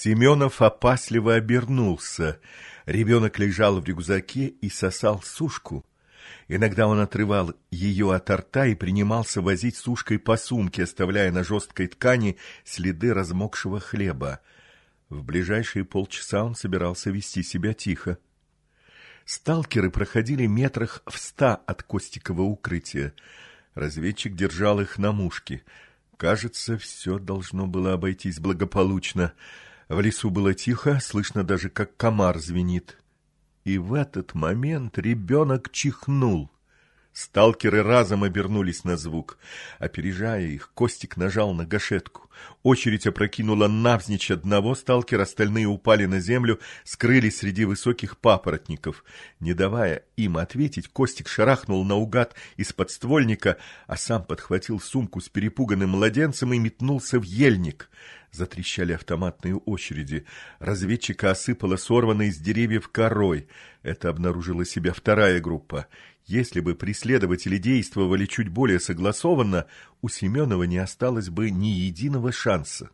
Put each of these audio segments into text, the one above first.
Семенов опасливо обернулся. Ребенок лежал в рюкзаке и сосал сушку. Иногда он отрывал ее от рта и принимался возить сушкой по сумке, оставляя на жесткой ткани следы размокшего хлеба. В ближайшие полчаса он собирался вести себя тихо. Сталкеры проходили метрах в ста от Костикова укрытия. Разведчик держал их на мушке. Кажется, все должно было обойтись благополучно. В лесу было тихо, слышно даже, как комар звенит. И в этот момент ребенок чихнул. Сталкеры разом обернулись на звук. Опережая их, Костик нажал на гашетку. Очередь опрокинула навзничь одного сталкера, остальные упали на землю, скрылись среди высоких папоротников. Не давая им ответить, Костик шарахнул наугад из подствольника, а сам подхватил сумку с перепуганным младенцем и метнулся в ельник. Затрещали автоматные очереди. Разведчика осыпала сорванной из деревьев корой. Это обнаружила себя вторая группа. Если бы преследователи действовали чуть более согласованно, у Семенова не осталось бы ни единого шанса.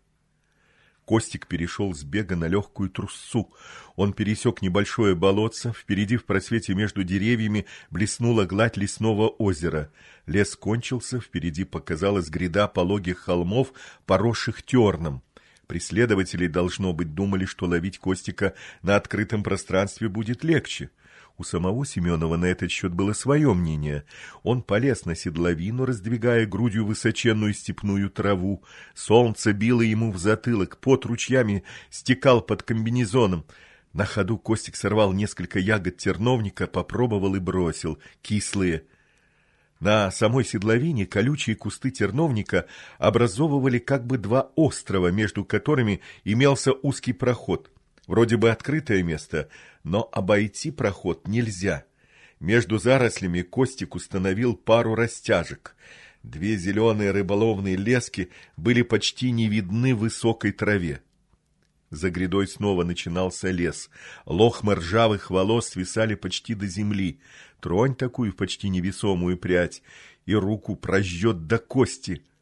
Костик перешел с бега на легкую трусцу. Он пересек небольшое болотце, впереди в просвете между деревьями блеснула гладь лесного озера. Лес кончился, впереди показалась гряда пологих холмов, поросших терном. Преследователи, должно быть, думали, что ловить Костика на открытом пространстве будет легче. У самого Семенова на этот счет было свое мнение. Он полез на седловину, раздвигая грудью высоченную степную траву. Солнце било ему в затылок, пот ручьями стекал под комбинезоном. На ходу Костик сорвал несколько ягод терновника, попробовал и бросил, кислые. На самой седловине колючие кусты терновника образовывали как бы два острова, между которыми имелся узкий проход. Вроде бы открытое место, но обойти проход нельзя. Между зарослями Костик установил пару растяжек. Две зеленые рыболовные лески были почти не видны в высокой траве. За грядой снова начинался лес. Лохмы ржавых волос свисали почти до земли. Тронь такую почти невесомую прядь, и руку прожжет до кости —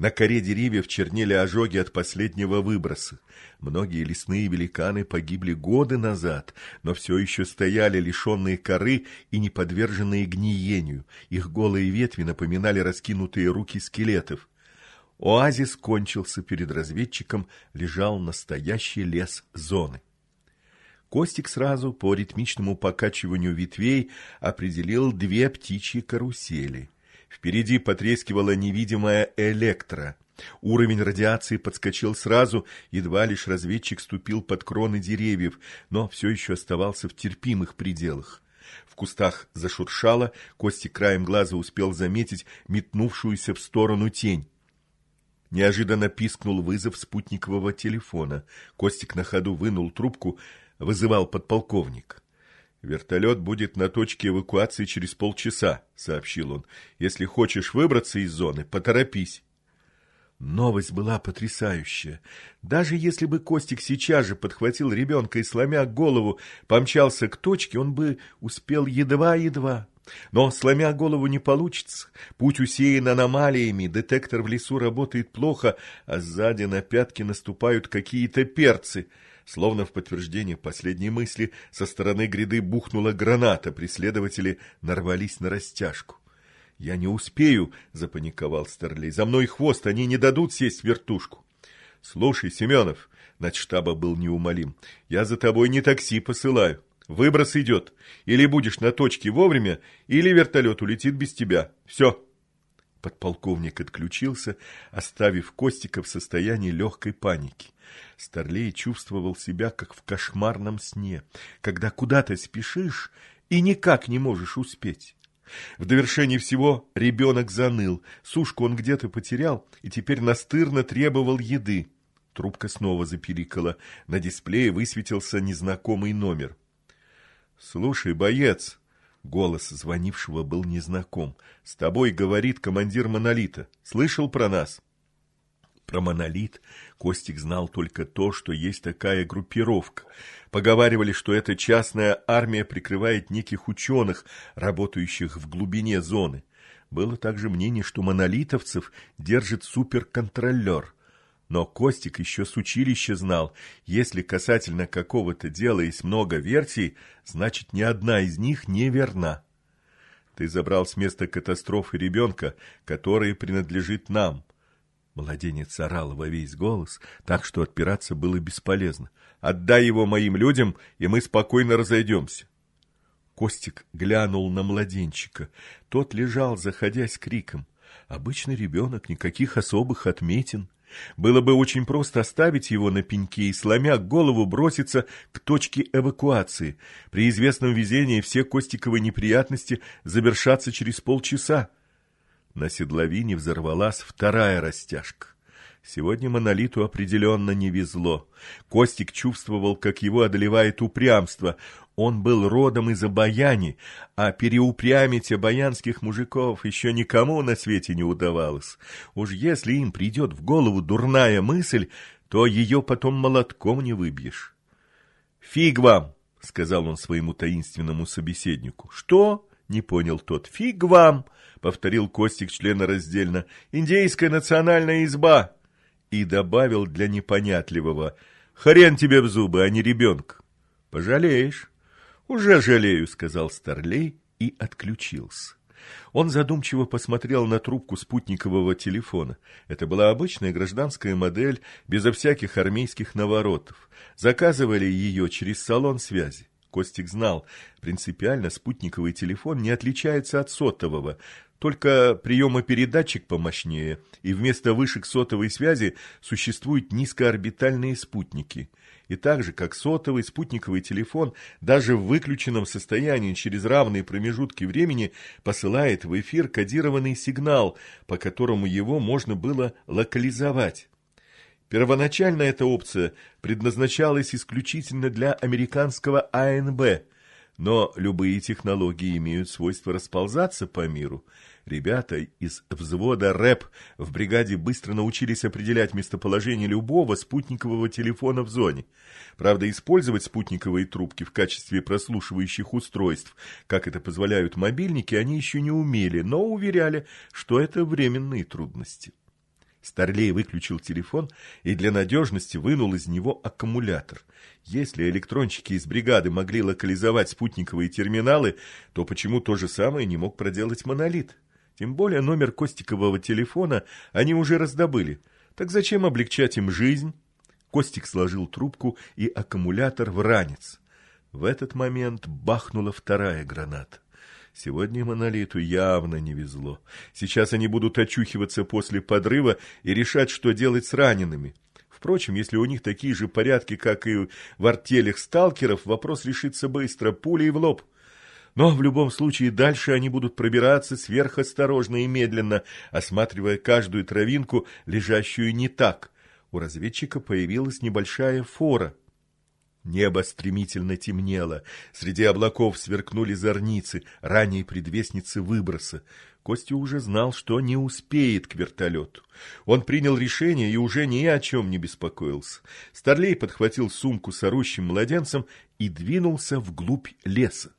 на коре деревьев чернели ожоги от последнего выброса. Многие лесные великаны погибли годы назад, но все еще стояли лишенные коры и не подверженные гниению. Их голые ветви напоминали раскинутые руки скелетов. Оазис кончился перед разведчиком, лежал настоящий лес зоны. Костик сразу по ритмичному покачиванию ветвей определил две птичьи карусели — Впереди потрескивала невидимая электро. Уровень радиации подскочил сразу, едва лишь разведчик ступил под кроны деревьев, но все еще оставался в терпимых пределах. В кустах зашуршало, Кости краем глаза успел заметить метнувшуюся в сторону тень. Неожиданно пискнул вызов спутникового телефона. Костик на ходу вынул трубку, вызывал подполковник. «Вертолет будет на точке эвакуации через полчаса», — сообщил он. «Если хочешь выбраться из зоны, поторопись». Новость была потрясающая. Даже если бы Костик сейчас же подхватил ребенка и, сломя голову, помчался к точке, он бы успел едва-едва. Но, сломя голову, не получится. Путь усеян аномалиями, детектор в лесу работает плохо, а сзади на пятки наступают какие-то перцы — Словно в подтверждение последней мысли, со стороны гряды бухнула граната, преследователи нарвались на растяжку. «Я не успею!» — запаниковал Старлей. «За мной хвост, они не дадут сесть в вертушку!» «Слушай, Семенов!» — начштаба был неумолим. «Я за тобой не такси посылаю. Выброс идет. Или будешь на точке вовремя, или вертолет улетит без тебя. Все!» Подполковник отключился, оставив Костика в состоянии легкой паники. Старлей чувствовал себя, как в кошмарном сне, когда куда-то спешишь и никак не можешь успеть. В довершении всего ребенок заныл, сушку он где-то потерял и теперь настырно требовал еды. Трубка снова запиликала, на дисплее высветился незнакомый номер. — Слушай, боец, Голос звонившего был незнаком. «С тобой говорит командир «Монолита». Слышал про нас?» Про «Монолит» Костик знал только то, что есть такая группировка. Поговаривали, что эта частная армия прикрывает неких ученых, работающих в глубине зоны. Было также мнение, что монолитовцев держит суперконтролер. Но Костик еще с училища знал, если касательно какого-то дела есть много версий, значит, ни одна из них не верна. Ты забрал с места катастрофы ребенка, который принадлежит нам. Младенец орал во весь голос, так что отпираться было бесполезно. Отдай его моим людям, и мы спокойно разойдемся. Костик глянул на младенчика. Тот лежал, заходясь криком. Обычный ребенок, никаких особых отметин. Было бы очень просто оставить его на пеньке и, сломя голову, броситься к точке эвакуации. При известном везении все Костиковы неприятности завершатся через полчаса. На седловине взорвалась вторая растяжка. Сегодня Монолиту определенно не везло. Костик чувствовал, как его одолевает упрямство. Он был родом из Обаяни, а переупрямить обаянских мужиков еще никому на свете не удавалось. Уж если им придет в голову дурная мысль, то ее потом молотком не выбьешь. «Фиг вам!» — сказал он своему таинственному собеседнику. «Что?» — не понял тот. «Фиг вам!» — повторил Костик членораздельно. «Индейская национальная изба!» И добавил для непонятливого. «Хрен тебе в зубы, а не ребенка!» «Пожалеешь!» «Уже жалею», — сказал Старлей и отключился. Он задумчиво посмотрел на трубку спутникового телефона. Это была обычная гражданская модель, безо всяких армейских наворотов. Заказывали ее через салон связи. Костик знал, принципиально спутниковый телефон не отличается от сотового, только приемопередатчик помощнее, и вместо вышек сотовой связи существуют низкоорбитальные спутники. И так же, как сотовый спутниковый телефон, даже в выключенном состоянии через равные промежутки времени посылает в эфир кодированный сигнал, по которому его можно было локализовать. Первоначально эта опция предназначалась исключительно для американского АНБ, но любые технологии имеют свойство расползаться по миру – Ребята из взвода рэп в бригаде быстро научились определять местоположение любого спутникового телефона в зоне. Правда, использовать спутниковые трубки в качестве прослушивающих устройств, как это позволяют мобильники, они еще не умели, но уверяли, что это временные трудности. Старлей выключил телефон и для надежности вынул из него аккумулятор. Если электронщики из бригады могли локализовать спутниковые терминалы, то почему то же самое не мог проделать монолит? Тем более номер Костикового телефона они уже раздобыли. Так зачем облегчать им жизнь? Костик сложил трубку и аккумулятор в ранец. В этот момент бахнула вторая граната. Сегодня монолиту явно не везло. Сейчас они будут очухиваться после подрыва и решать, что делать с ранеными. Впрочем, если у них такие же порядки, как и в артелях сталкеров, вопрос решится быстро, пулей в лоб. Но в любом случае дальше они будут пробираться сверхосторожно и медленно, осматривая каждую травинку, лежащую не так. У разведчика появилась небольшая фора. Небо стремительно темнело, среди облаков сверкнули зорницы, ранние предвестницы выброса. Костя уже знал, что не успеет к вертолету. Он принял решение и уже ни о чем не беспокоился. Старлей подхватил сумку с орущим младенцем и двинулся вглубь леса.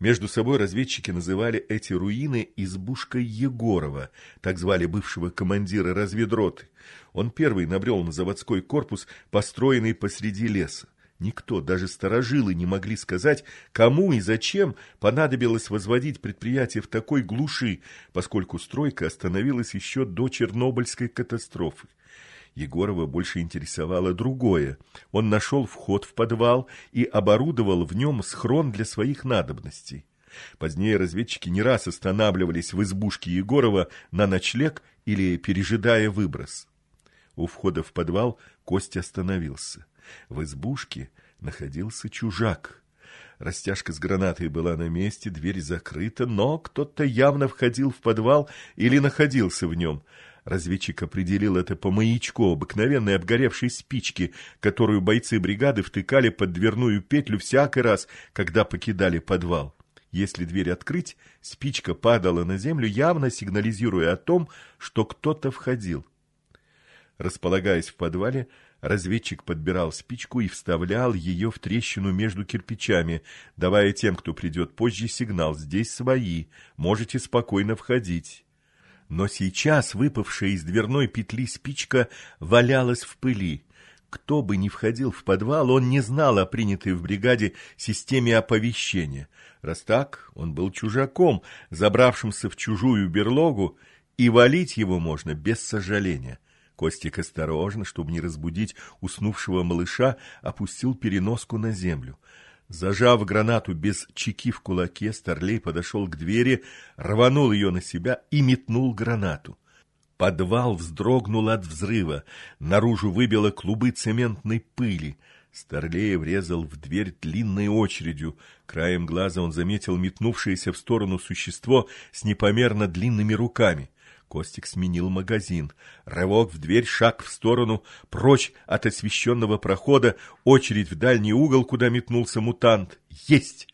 Между собой разведчики называли эти руины избушкой Егорова, так звали бывшего командира разведроты. Он первый набрел на заводской корпус, построенный посреди леса. Никто, даже старожилы, не могли сказать, кому и зачем понадобилось возводить предприятие в такой глуши, поскольку стройка остановилась еще до Чернобыльской катастрофы. Егорова больше интересовало другое. Он нашел вход в подвал и оборудовал в нем схрон для своих надобностей. Позднее разведчики не раз останавливались в избушке Егорова на ночлег или пережидая выброс. У входа в подвал Костя остановился. В избушке находился чужак. Растяжка с гранатой была на месте, дверь закрыта, но кто-то явно входил в подвал или находился в нем. Разведчик определил это по маячку обыкновенной обгоревшей спички, которую бойцы бригады втыкали под дверную петлю всякий раз, когда покидали подвал. Если дверь открыть, спичка падала на землю, явно сигнализируя о том, что кто-то входил. Располагаясь в подвале, разведчик подбирал спичку и вставлял ее в трещину между кирпичами, давая тем, кто придет позже, сигнал «Здесь свои, можете спокойно входить». Но сейчас выпавшая из дверной петли спичка валялась в пыли. Кто бы ни входил в подвал, он не знал о принятой в бригаде системе оповещения. Раз так, он был чужаком, забравшимся в чужую берлогу, и валить его можно без сожаления. Костик осторожно, чтобы не разбудить уснувшего малыша, опустил переноску на землю. Зажав гранату без чеки в кулаке, Старлей подошел к двери, рванул ее на себя и метнул гранату. Подвал вздрогнул от взрыва. Наружу выбило клубы цементной пыли. Старлея врезал в дверь длинной очередью. Краем глаза он заметил метнувшееся в сторону существо с непомерно длинными руками. Костик сменил магазин. Рывок в дверь, шаг в сторону, прочь от освещенного прохода, очередь в дальний угол, куда метнулся мутант. Есть!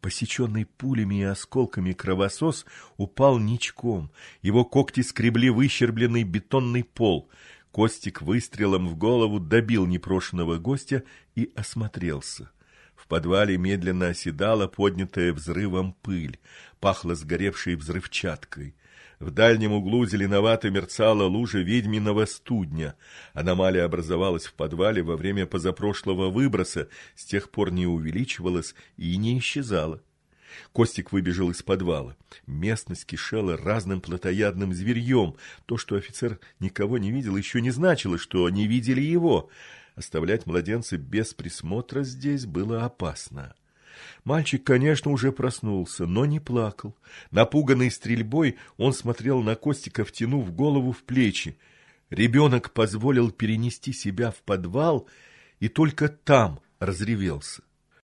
Посеченный пулями и осколками кровосос упал ничком. Его когти скребли выщербленный бетонный пол. Костик выстрелом в голову добил непрошенного гостя и осмотрелся. В подвале медленно оседала поднятая взрывом пыль, пахло сгоревшей взрывчаткой. В дальнем углу зеленовато мерцала лужа ведьминого студня. Аномалия образовалась в подвале во время позапрошлого выброса, с тех пор не увеличивалась и не исчезала. Костик выбежал из подвала. Местность кишела разным плотоядным зверьем. То, что офицер никого не видел, еще не значило, что не видели его. Оставлять младенца без присмотра здесь было опасно. Мальчик, конечно, уже проснулся, но не плакал. Напуганный стрельбой, он смотрел на Костика, втянув голову в плечи. Ребенок позволил перенести себя в подвал и только там разревелся.